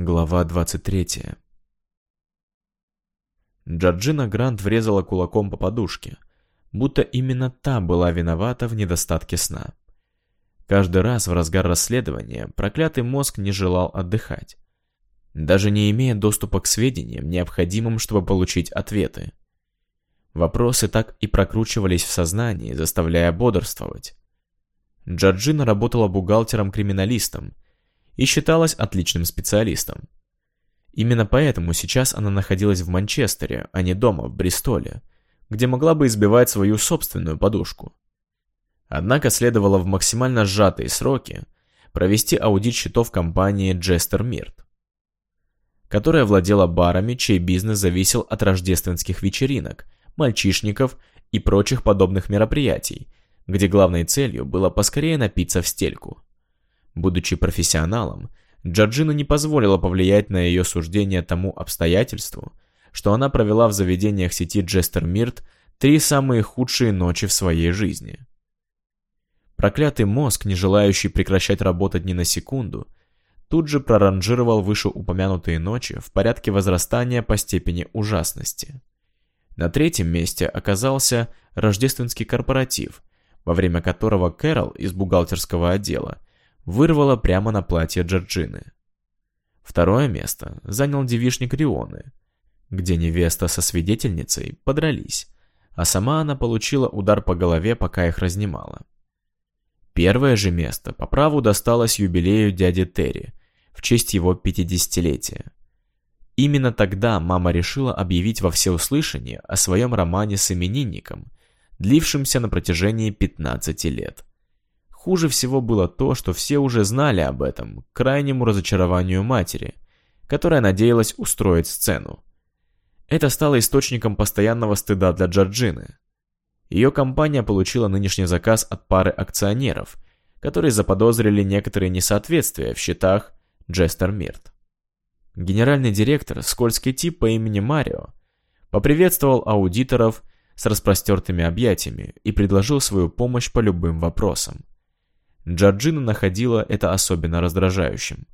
Глава 23 Джорджина Грант врезала кулаком по подушке, будто именно та была виновата в недостатке сна. Каждый раз в разгар расследования проклятый мозг не желал отдыхать, даже не имея доступа к сведениям, необходимым, чтобы получить ответы. Вопросы так и прокручивались в сознании, заставляя бодрствовать. Джорджина работала бухгалтером-криминалистом – и считалась отличным специалистом. Именно поэтому сейчас она находилась в Манчестере, а не дома, в Бристоле, где могла бы избивать свою собственную подушку. Однако следовало в максимально сжатые сроки провести аудит счетов компании Джестер Мирт, которая владела барами, чей бизнес зависел от рождественских вечеринок, мальчишников и прочих подобных мероприятий, где главной целью было поскорее напиться в стельку. Будучи профессионалом, Джорджина не позволила повлиять на ее суждение тому обстоятельству, что она провела в заведениях сети Джестер Мирт три самые худшие ночи в своей жизни. Проклятый мозг, не желающий прекращать работать ни на секунду, тут же проранжировал вышеупомянутые ночи в порядке возрастания по степени ужасности. На третьем месте оказался рождественский корпоратив, во время которого Кэрол из бухгалтерского отдела вырвала прямо на платье Джорджины. Второе место занял девишник Рионы, где невеста со свидетельницей подрались, а сама она получила удар по голове, пока их разнимала. Первое же место по праву досталось юбилею дяди Терри в честь его 50-летия. Именно тогда мама решила объявить во всеуслышание о своем романе с именинником, длившемся на протяжении 15 лет. Хуже всего было то, что все уже знали об этом, к крайнему разочарованию матери, которая надеялась устроить сцену. Это стало источником постоянного стыда для Джорджины. Ее компания получила нынешний заказ от пары акционеров, которые заподозрили некоторые несоответствия в счетах Джестер Мирт. Генеральный директор, скользкий тип по имени Марио, поприветствовал аудиторов с распростертыми объятиями и предложил свою помощь по любым вопросам. Джорджина находила это особенно раздражающим.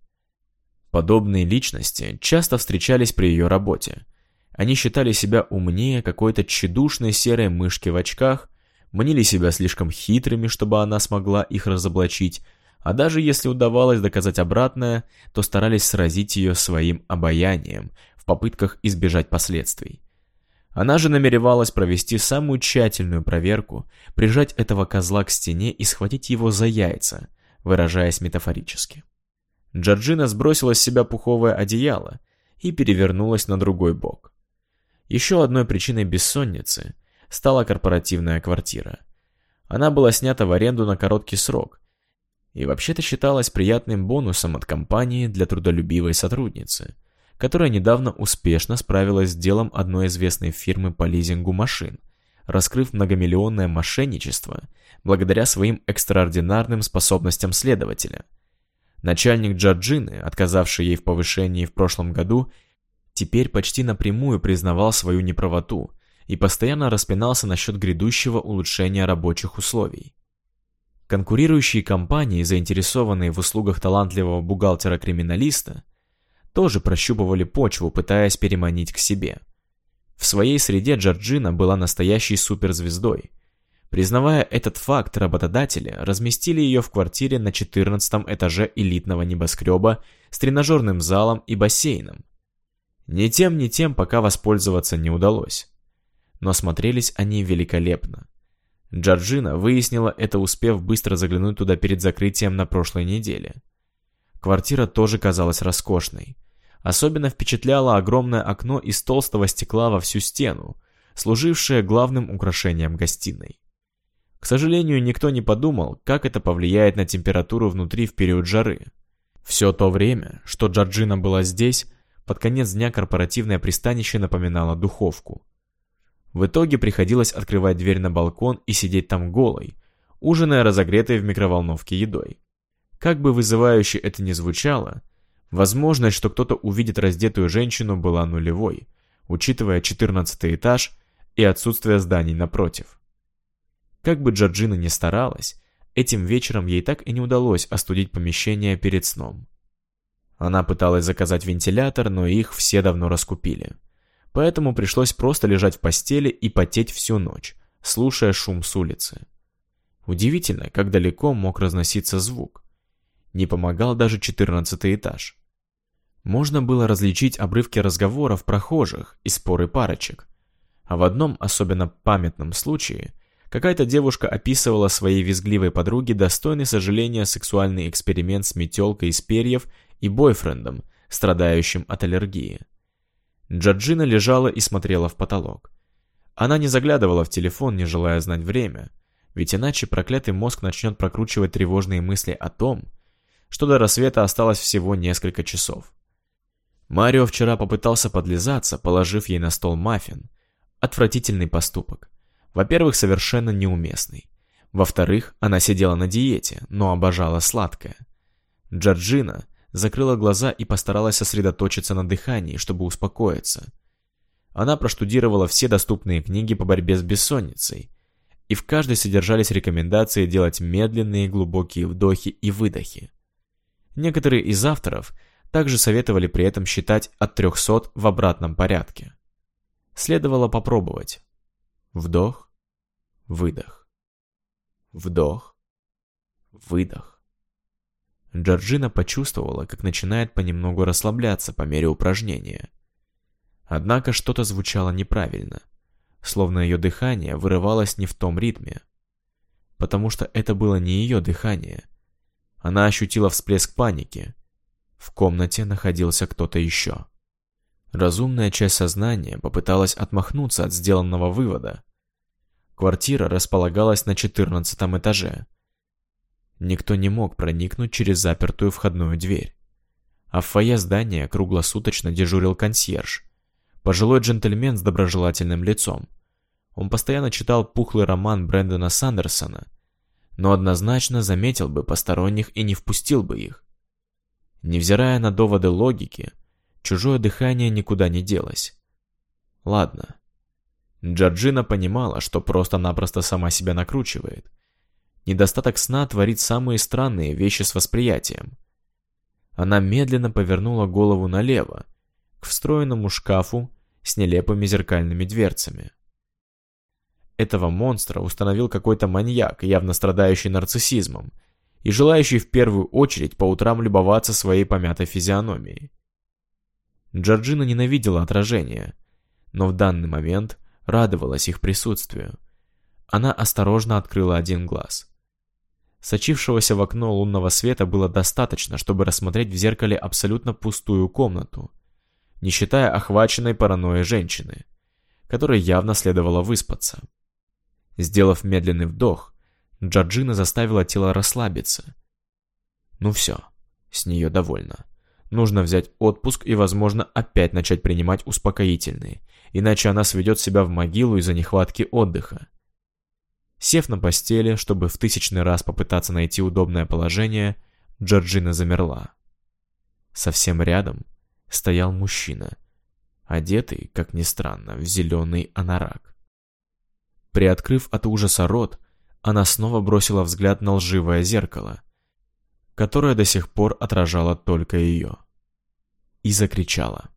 Подобные личности часто встречались при ее работе. Они считали себя умнее какой-то тщедушной серой мышки в очках, мнили себя слишком хитрыми, чтобы она смогла их разоблачить, а даже если удавалось доказать обратное, то старались сразить ее своим обаянием в попытках избежать последствий. Она же намеревалась провести самую тщательную проверку, прижать этого козла к стене и схватить его за яйца, выражаясь метафорически. Джорджина сбросила с себя пуховое одеяло и перевернулась на другой бок. Еще одной причиной бессонницы стала корпоративная квартира. Она была снята в аренду на короткий срок и вообще-то считалась приятным бонусом от компании для трудолюбивой сотрудницы – которая недавно успешно справилась с делом одной известной фирмы по лизингу машин, раскрыв многомиллионное мошенничество благодаря своим экстраординарным способностям следователя. Начальник Джорджины, отказавший ей в повышении в прошлом году, теперь почти напрямую признавал свою неправоту и постоянно распинался насчет грядущего улучшения рабочих условий. Конкурирующие компании, заинтересованные в услугах талантливого бухгалтера-криминалиста, тоже прощупывали почву, пытаясь переманить к себе. В своей среде Джорджина была настоящей суперзвездой. Признавая этот факт, работодатели разместили ее в квартире на 14 этаже элитного небоскреба с тренажерным залом и бассейном. Ни тем, ни тем пока воспользоваться не удалось. Но смотрелись они великолепно. Джорджина выяснила это, успев быстро заглянуть туда перед закрытием на прошлой неделе. Квартира тоже казалась роскошной. Особенно впечатляло огромное окно из толстого стекла во всю стену, служившее главным украшением гостиной. К сожалению, никто не подумал, как это повлияет на температуру внутри в период жары. Все то время, что Джорджина была здесь, под конец дня корпоративное пристанище напоминало духовку. В итоге приходилось открывать дверь на балкон и сидеть там голой, ужиная разогретой в микроволновке едой. Как бы вызывающе это ни звучало, Возможность, что кто-то увидит раздетую женщину, была нулевой, учитывая 14 этаж и отсутствие зданий напротив. Как бы Джорджина ни старалась, этим вечером ей так и не удалось остудить помещение перед сном. Она пыталась заказать вентилятор, но их все давно раскупили. Поэтому пришлось просто лежать в постели и потеть всю ночь, слушая шум с улицы. Удивительно, как далеко мог разноситься звук. Не помогал даже четырнадцатый этаж. Можно было различить обрывки разговоров прохожих и споры парочек. А в одном особенно памятном случае какая-то девушка описывала своей визгливой подруге достойный сожаления сексуальный эксперимент с метелкой из перьев и бойфрендом, страдающим от аллергии. Джорджина лежала и смотрела в потолок. Она не заглядывала в телефон, не желая знать время, ведь иначе проклятый мозг начнет прокручивать тревожные мысли о том, что до рассвета осталось всего несколько часов. Марио вчера попытался подлизаться, положив ей на стол маффин. Отвратительный поступок. Во-первых, совершенно неуместный. Во-вторых, она сидела на диете, но обожала сладкое. Джорджина закрыла глаза и постаралась сосредоточиться на дыхании, чтобы успокоиться. Она проштудировала все доступные книги по борьбе с бессонницей, и в каждой содержались рекомендации делать медленные глубокие вдохи и выдохи. Некоторые из авторов также советовали при этом считать от 300 в обратном порядке. Следовало попробовать. Вдох, выдох. Вдох, выдох. Джорджина почувствовала, как начинает понемногу расслабляться по мере упражнения. Однако что-то звучало неправильно, словно ее дыхание вырывалось не в том ритме. Потому что это было не ее дыхание. Она ощутила всплеск паники, в комнате находился кто-то еще. Разумная часть сознания попыталась отмахнуться от сделанного вывода. Квартира располагалась на четырнадцатом этаже. Никто не мог проникнуть через запертую входную дверь. А в фойе здания круглосуточно дежурил консьерж. Пожилой джентльмен с доброжелательным лицом. Он постоянно читал пухлый роман Брэндона Сандерсона, но однозначно заметил бы посторонних и не впустил бы их. Невзирая на доводы логики, чужое дыхание никуда не делось. Ладно. Джорджина понимала, что просто-напросто сама себя накручивает. Недостаток сна творит самые странные вещи с восприятием. Она медленно повернула голову налево, к встроенному шкафу с нелепыми зеркальными дверцами. Этого монстра установил какой-то маньяк, явно страдающий нарциссизмом, и желающий в первую очередь по утрам любоваться своей помятой физиономией. Джорджина ненавидела отражения, но в данный момент радовалась их присутствию. Она осторожно открыла один глаз. Сочившегося в окно лунного света было достаточно, чтобы рассмотреть в зеркале абсолютно пустую комнату, не считая охваченной паранойей женщины, которой явно следовало выспаться. Сделав медленный вдох, Джорджина заставила тело расслабиться. Ну все, с нее довольно. Нужно взять отпуск и, возможно, опять начать принимать успокоительные, иначе она сведет себя в могилу из-за нехватки отдыха. Сев на постели, чтобы в тысячный раз попытаться найти удобное положение, Джорджина замерла. Совсем рядом стоял мужчина, одетый, как ни странно, в зеленый анорак. Приоткрыв от ужаса рот, она снова бросила взгляд на лживое зеркало, которое до сих пор отражало только ее, и закричала.